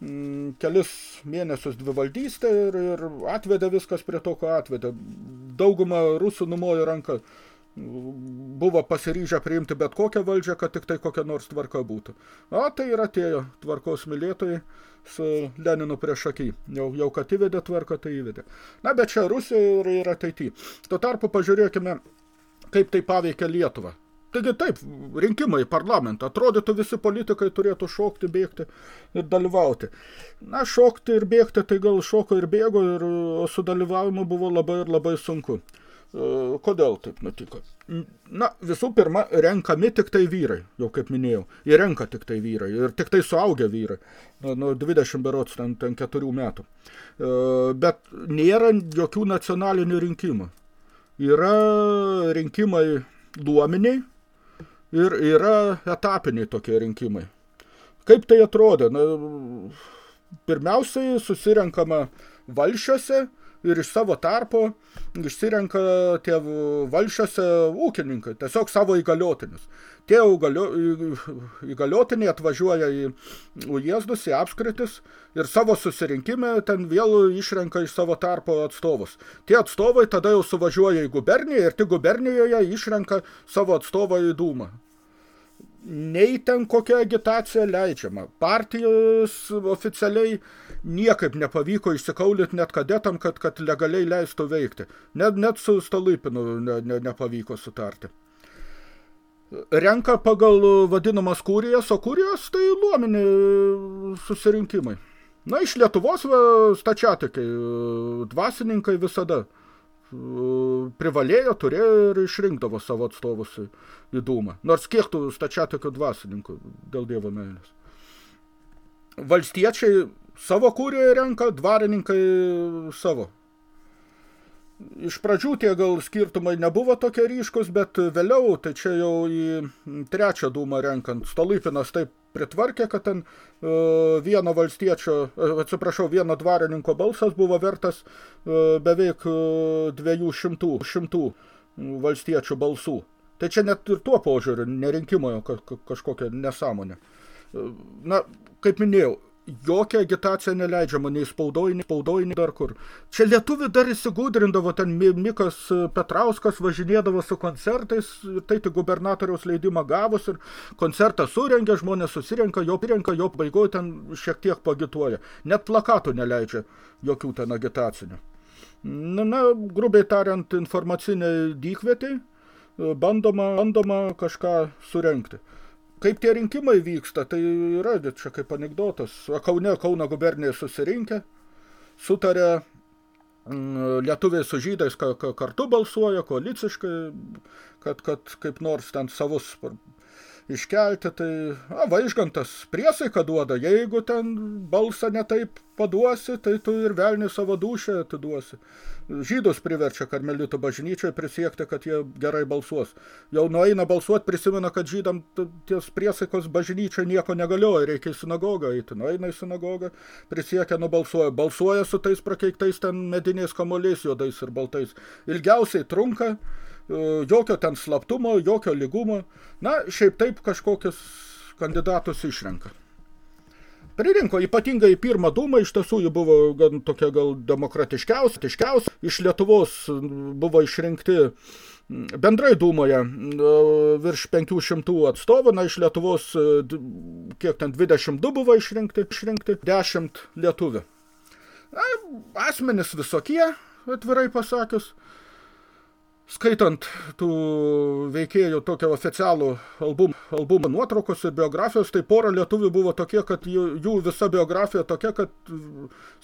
Speaker 1: mm, kelis mėnesius dvivaldystę ir, ir atvedė viskas prie to, ko atvedė. Dauguma rusų numojo ranką buvo pasiryžę priimti bet kokią valdžią, kad tik tai kokia nors tvarka būtų. O tai ir atėjo tvarkos mylėtojai su Leninu prieš akį. Jau, jau kad įvedė tvarką, tai įvedė. Na, bet čia Rusija ir, ir ateity. Tuo tarpu pažiūrėkime kaip tai paveikia Lietuvą. Taigi taip, rinkimai į parlamentą. Atrodytų visi politikai turėtų šokti, bėgti ir dalyvauti. Na, šokti ir bėgti, tai gal šoko ir bėgo, ir su dalyvavimu buvo labai ir labai sunku. E, kodėl taip nutiko? Na, visų pirma, renkami tik tai vyrai, jau kaip minėjau. Jie renka tik tai vyrai ir tik tai suaugę vyrai. Nuo 20 berots ten, ten 4 metų. E, bet nėra jokių nacionalinių rinkimų yra rinkimai luominiai ir yra etapiniai tokie rinkimai. Kaip tai atrodo? Na, pirmiausiai susirenkama valšiuose, ir iš savo tarpo išsirenka tie valšiuose ūkininkai, tiesiog savo įgaliotinius. Tie įgaliotiniai atvažiuoja į ujezdus, į apskritis ir savo susirinkime ten vėl išrenka iš savo tarpo atstovus. Tie atstovai tada jau suvažiuoja į guberniją ir tik gubernijoje išrenka savo atstovą į dūmą nei ten kokia agitacija leidžiama. Partijos oficialiai niekaip nepavyko išsikaulyt net kadetam, kad, kad legaliai leistų veikti. Net, net su Stolypinu ne, ne, nepavyko sutarti. Renka pagal vadinamas kūrijas, o kūrijas tai luominiai susirinkimai. Na, iš Lietuvos stačiatikai, dvasininkai visada – privalėjo, turėjo ir išrinkdavo savo atstovus į, dūmą. Nors kiek tų stačiatikių dvasininkų dėl Dievo meilės. Valstiečiai savo kūrioje renka, dvarininkai savo. Iš pradžių tie gal skirtumai nebuvo tokie ryškus, bet vėliau, tai čia jau į trečią dūmą renkant, Stolypinas taip pritvarkė, kad ten uh, vieno valstiečio, uh, atsiprašau, vieno dvarininko balsas buvo vertas uh, beveik uh, dviejų šimtų, šimtų valstiečių balsų. Tai čia net ir tuo požiūriu nerinkimojo ka, ka, kažkokia nesąmonė. Uh, na, kaip minėjau, jokia agitacija neleidžiama nei spaudoj, nei spaudoj, nei dar kur. Čia lietuvi dar įsigudrindavo, ten Mikas Petrauskas važinėdavo su koncertais, tai tik gubernatoriaus leidimą gavus ir koncertą surengė, žmonės susirenka, jo pirenka, jo baigoje ten šiek tiek pagituoja. Net plakatų neleidžia jokių ten agitacinių. Na, na grubiai tariant, informaciniai dykvietiai bandoma, bandoma kažką surenkti. Kaip tie rinkimai vyksta, tai yra čia kaip anegdotas. Kaune Kauno gubernija susirinkę, sutarė mm, lietuviai su žydais kartu balsuoja koaliciškai, kad, kad kaip nors ten savus iškelti, tai a, vaižgantas priesaiką duoda, jeigu ten balsą netaip paduosi, tai tu ir velnį savo dušę atiduosi. Žydus priverčia karmelitų bažnyčioje prisiekti, kad jie gerai balsuos. Jau nueina balsuoti, prisimena, kad žydam ties priesaikos bažnyčia nieko negalioja, reikia į sinagogą eiti. Nueina į sinagogą, prisiekia, nubalsuoja. Balsuoja su tais prakeiktais ten mediniais kamoliais, juodais ir baltais. Ilgiausiai trunka, e, jokio ten slaptumo, jokio lygumo. Na, šiaip taip kažkokius kandidatus išrenka. Pririnko ypatingai pirmą dūmą, iš tiesų ji buvo gan tokia gal demokratiškiausia, tiškiausia. Iš Lietuvos buvo išrinkti bendrai dūmoje virš 500 atstovų, na iš Lietuvos kiek ten 22 buvo išrinkti, išrinkti 10 lietuvių. Na, asmenys visokie, atvirai pasakius skaitant tų veikėjų tokią oficialų albumą, albumą nuotraukos ir biografijos, tai pora lietuvių buvo tokie, kad jų, jų visa biografija tokia, kad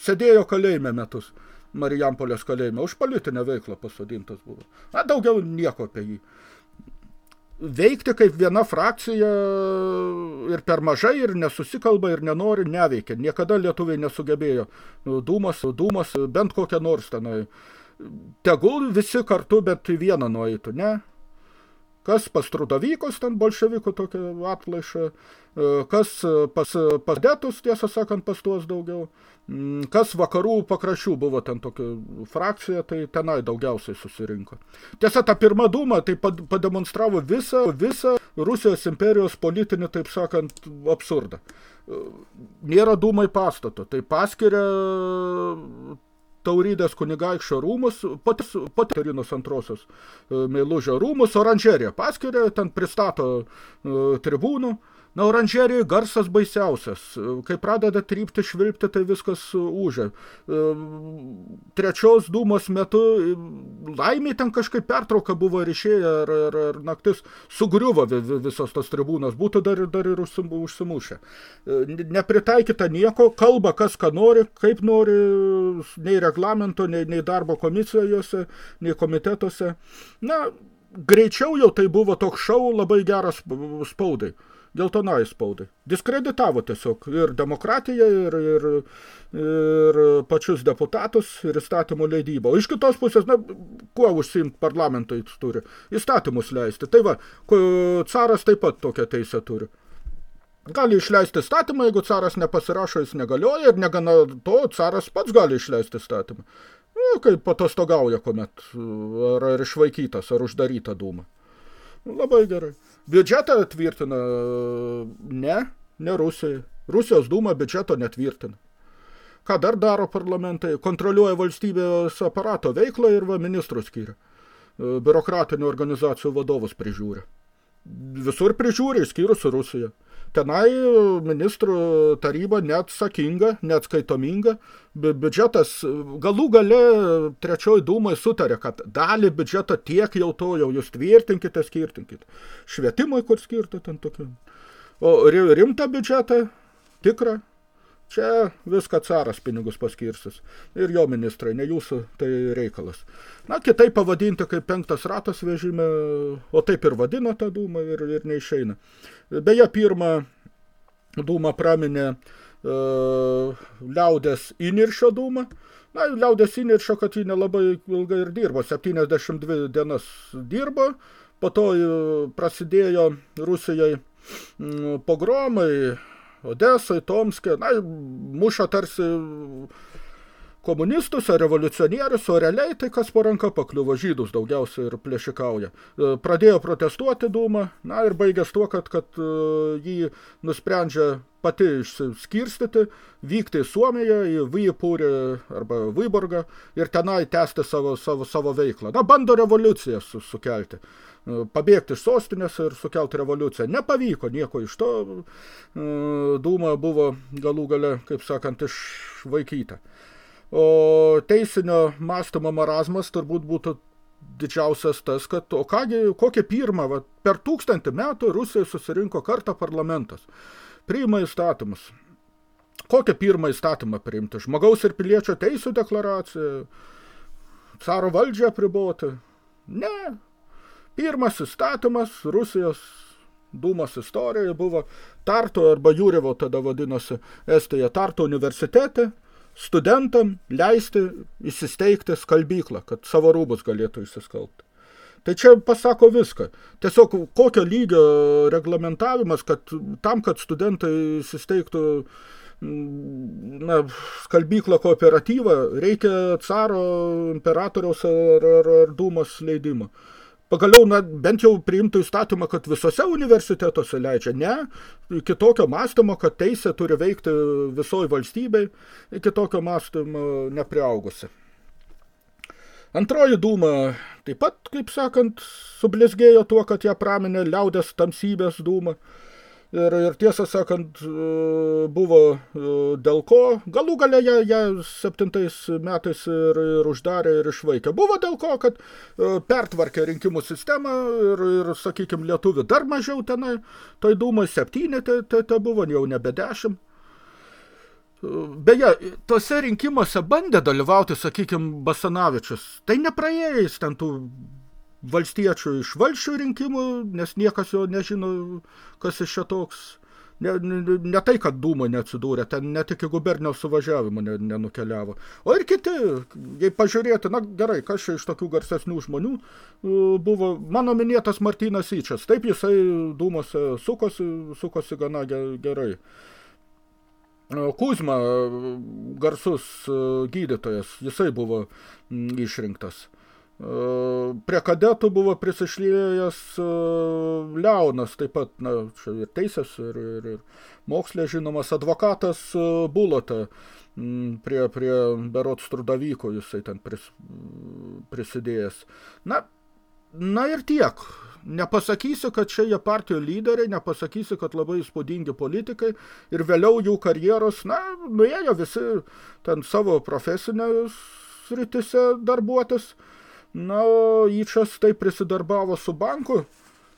Speaker 1: sėdėjo kalėjime metus. Marijampolės kalėjime. Už politinę veiklą pasodintas buvo. Na, daugiau nieko apie jį. Veikti kaip viena frakcija ir per mažai, ir nesusikalba, ir nenori, neveikia. Niekada lietuviai nesugebėjo. Dūmas, dūmas, bent kokią nors tenai tegul visi kartu, bet vieną nueitų, ne? Kas pas Trudovykus, ten bolševikų tokia atlaiša, e, kas pas, pas detus, tiesą sakant, pas tuos daugiau, mm, kas vakarų pakraščių buvo ten tokia frakcija, tai tenai daugiausiai susirinko. Tiesa, ta pirma dūma tai pademonstravo visą, visą Rusijos imperijos politinį, taip sakant, absurdą. E, nėra dūmai pastato, tai paskiria Taurydės kunigaikščio rūmus, Paterinos antrosios e, meilužio rūmus, oranžeriją paskiria, ten pristato e, tribūnų, Na, oranžerijai garsas baisiausias. Kai pradeda trypti, švilpti, tai viskas. E, trečios dūmos metu laimiai ten kažkaip pertrauka buvo ir išėję, ar, ar, ar naktis sugriuvo visos tos tribūnos, būtų dar, dar ir užsimušę. Nepritaikyta nieko, kalba kas ką nori, kaip nori, nei reglamento, nei, nei darbo komisijose, nei komitetuose. Na, greičiau jau tai buvo toks šau labai geras spaudai geltonai spaudai. Diskreditavo tiesiog ir demokratiją, ir, ir, ir pačius deputatus, ir įstatymų leidybą. O iš kitos pusės, na, kuo užsiimti parlamentai turi? Įstatymus leisti. Tai va, caras taip pat tokią teisę turi. Gali išleisti statymą, jeigu caras nepasirašo, jis negalioja ir negana to, caras pats gali išleisti statymą. Nu, kaip patostogauja kuomet, ar, ar išvaikytas, ar uždaryta dūma. Labai gerai. Biudžetą tvirtina, ne, ne Rusijai. Rusijos dūma biudžeto netvirtina. Ką dar daro parlamentai? Kontroliuoja valstybės aparato veiklą ir va ministrų skiria. Biurokratinių organizacijų vadovus prižiūri. Visur prižiūri, išskyrus Rusiją tenai ministrų taryba neatsakinga, neatskaitominga, biudžetas galų gale trečioji dūmai sutarė, kad dalį biudžeto tiek jau to jau jūs tvirtinkite, skirtinkite. Švietimui, kur skirta ten tokiu. O rimtą biudžetą, tikrą, Čia viską caras pinigus paskirsis. Ir jo ministrai, ne jūsų, tai reikalas. Na, kitaip pavadinti kaip penktas ratas vežime, o taip ir vadino tą dūmą ir, ir neišeina. Beje, pirmą dūmą praminė uh, liaudės įniršio dūmą. Na, liaudės įniršio, kad ji nelabai ilgai ir dirbo, 72 dienas dirbo, po to prasidėjo Rusijai pogromai, Odesai, Tomskė, na, muša tarsi komunistus ar revoliucionierius, o realiai tai kas po ranka pakliuvo žydus daugiausia ir plėšikauja. E, pradėjo protestuoti dūmą, na ir baigęs tuo, kad, kad e, jį nusprendžia pati išskirstyti, vykti į Suomiją, į Vypūrį arba Vyborgą ir tenai tęsti savo, savo, savo veiklą. Na, bando revoliuciją su, sukelti pabėgti iš sostinės ir sukelti revoliuciją. Nepavyko nieko iš to, Dūma buvo galų gale, kaip sakant, išvaikyta. O teisinio mąstymo marazmas turbūt būtų didžiausias tas, kad o kągi, kokią pirmą, va, per tūkstantį metų Rusijai susirinko kartą parlamentas. Priima įstatymus. Kokią pirmą įstatymą priimti? Žmogaus ir piliečio teisų deklaraciją? Caro valdžią apriboti? Ne, Pirmas įstatymas Rusijos Dūmos istorijoje buvo Tartu arba Jūrevo tada vadinosi Estija Tartu universitete studentam leisti įsisteigti skalbyklą, kad savo rūbus galėtų įsiskalbti. Tai čia pasako viską. Tiesiog kokio lygio reglamentavimas, kad tam, kad studentai įsisteigtų na, skalbyklą kooperatyvą, reikia caro, imperatoriaus ar, ar, ar dūmos leidimo pagaliau na, bent jau priimtų įstatymą, kad visose universitetuose leidžia. Ne, iki tokio mąstymo, kad teisė turi veikti visoji valstybei, iki tokio mąstymo nepriaugusi. Antroji dūma taip pat, kaip sakant, sublizgėjo tuo, kad ją praminė liaudės tamsybės dūma. Ir, ir tiesą sakant, e, buvo e, dėl ko, galų galę ją, ją septintais metais ir, ir uždarė ir išvaikė. Buvo dėl ko, kad e, pertvarkė rinkimų sistemą ir, ir sakykime, lietuvių dar mažiau tenai, tai dūmai septyni, tai, tai, tai buvo jau nebe dešimt. Beje, tose rinkimuose bandė dalyvauti, sakykime, Basanavičius. Tai nepraėjęs ten tų valstiečių iš valščių rinkimų, nes niekas jo nežino, kas iš čia toks. Ne, ne, ne tai, kad dūmo neatsidūrė, ten net iki gubernijos suvažiavimo ne, nenukeliavo. O ir kiti, jei pažiūrėti, na gerai, kas čia iš tokių garsesnių žmonių buvo, mano minėtas Martynas Yčias. Taip jisai dūmose sukosi, sukosi gana gerai. Kuzma, garsus gydytojas, jisai buvo išrinktas. Prie kadetų buvo prisišliejęs Leonas, taip pat, na, ir teisės, ir, ir, ir mokslė žinomas advokatas Bulota, prie, prie Berots Trudavyko jisai ten pris, prisidėjęs. Na, na ir tiek. Nepasakysiu, kad čia jie partijų lyderiai, nepasakysiu, kad labai įspūdingi politikai ir vėliau jų karjeros, na, nuėjo visi ten savo profesinės sritise darbuotis, Na, Yčas taip prisidarbavo su banku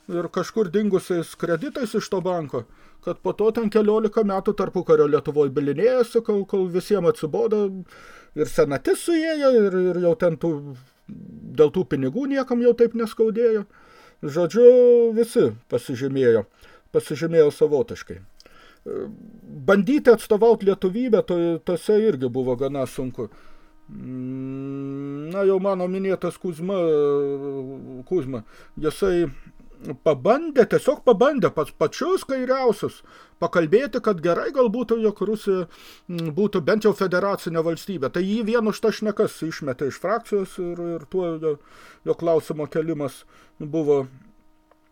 Speaker 1: ir kažkur dingusiais kreditais iš to banko, kad po to ten keliolika metų tarpukario Lietuvoje bilinėjasi, kol, kol visiems atsibodo ir senatis suėjo ir, ir jau ten tų, dėl tų pinigų niekam jau taip neskaudėjo. Žodžiu, visi pasižymėjo, pasižymėjo savotiškai. Bandyti atstovauti lietuvybę, to, tose irgi buvo gana sunku. Mm, na, jau mano minėtas Kuzma, Kuzma jisai pabandė, tiesiog pabandė pats pačius kairiausius pakalbėti, kad gerai gal būtų, jog Rusija būtų bent jau federacinė valstybė. Tai jį vien už tą šnekas išmetė iš frakcijos ir, ir tuo jo, jo klausimo kelimas buvo,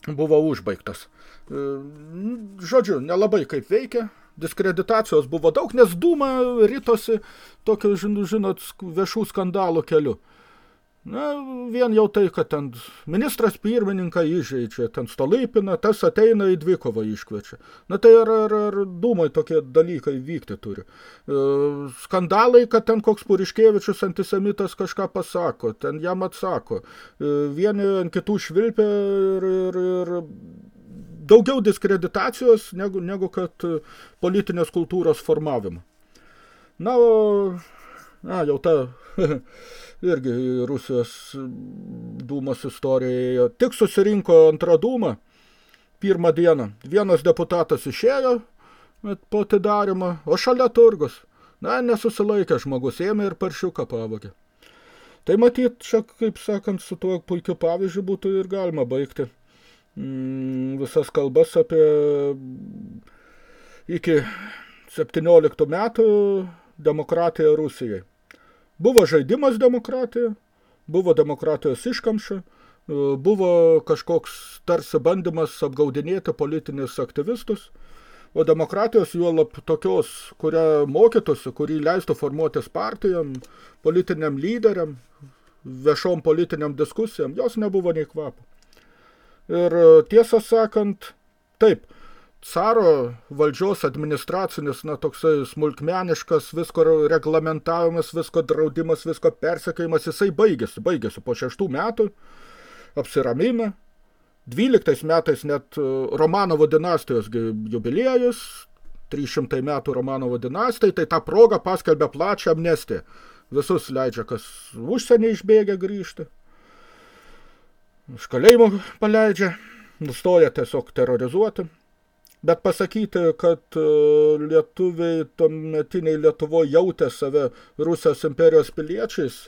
Speaker 1: buvo užbaigtas. E, žodžiu, nelabai kaip veikia, diskreditacijos buvo daug, nes Dūma rytosi tokio, žinot, viešų skandalų keliu. Na, vien jau tai, kad ten ministras pirmininką įžeidžia, ten Stolypina, tas ateina į dvikovą iškvečia. Na tai ar, ar, ar dūmai tokie dalykai vykti turi. E, skandalai, kad ten koks Puriškevičius antisemitas kažką pasako, ten jam atsako. E, vieni ant kitų švilpia ir, ir, ir daugiau diskreditacijos negu, negu kad politinės kultūros formavimo. Na, o, na, jau ta irgi Rusijos dūmos istorijoje. Tik susirinko antrą dūmą pirmą dieną. Vienas deputatas išėjo po atidarimo, o šalia turgus. Na, nesusilaikė žmogus, ėmė ir paršiuką pavogė. Tai matyt, čia, kaip sakant, su tuo puikiu pavyzdžiu būtų ir galima baigti visas kalbas apie iki 17 metų demokratiją Rusijai. Buvo žaidimas demokratija, buvo demokratijos iškamša, buvo kažkoks tarsi bandymas apgaudinėti politinius aktyvistus, o demokratijos juolap tokios, kurią mokytųsi, kurį leistų formuotis partijam, politiniam lyderiam, viešom politiniam diskusijam, jos nebuvo nei kvapo. Ir tiesą sakant, taip, caro valdžios administracinis, na, toksai smulkmeniškas, visko reglamentavimas, visko draudimas, visko persekėjimas, jisai baigėsi, baigėsi po šeštų metų, apsiramime. 12 metais net e, Romanovo dinastijos jubiliejus, 300 metų Romanovo dinastijai, tai tą progą paskelbė plačią amnestiją. Visus leidžia, kas užsienį išbėgę grįžti. Iš kalėjimo paleidžia, nustoja tiesiog terrorizuoti. Bet pasakyti, kad e, lietuviai tuometiniai Lietuvoje jautė save Rusijos imperijos piliečiais,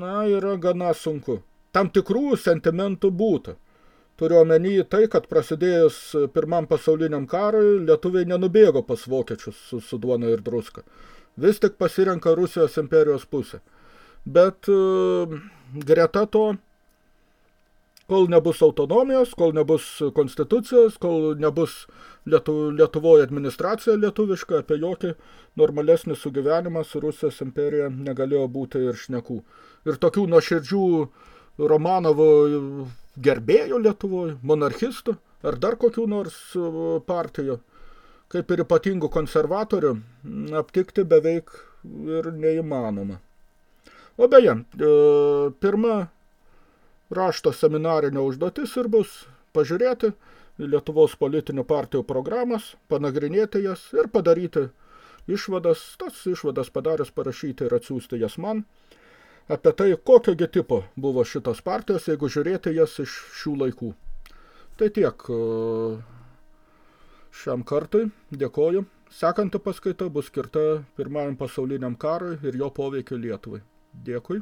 Speaker 1: na, yra gana sunku. Tam tikrų sentimentų būtų. Turiu omeny tai, kad prasidėjus pirmam pasauliniam karui, lietuviai nenubėgo pas vokiečius su, su duona ir druska. Vis tik pasirenka Rusijos imperijos pusę. Bet uh, greta to kol nebus autonomijos, kol nebus konstitucijos, kol nebus Lietu, Lietuvoje administracija lietuviška, apie jokį normalesnį sugyvenimą su Rusijos imperija negalėjo būti ir šnekų. Ir tokių nuoširdžių Romanovo gerbėjų Lietuvoje, monarchistų, ar dar kokių nors uh, partijų, kaip ir ypatingų konservatorių, aptikti beveik ir neįmanoma. O beje, uh, pirma rašto seminarinio užduotis ir bus pažiūrėti Lietuvos politinių partijų programas, panagrinėti jas ir padaryti išvadas, tas išvadas padaręs parašyti ir atsiųsti jas man, apie tai, kokiagi tipo buvo šitos partijos, jeigu žiūrėti jas iš šių laikų. Tai tiek e, šiam kartui, dėkoju. Sekanti paskaita bus skirta pirmajam pasauliniam karui ir jo poveikiu Lietuvai. Dėkui.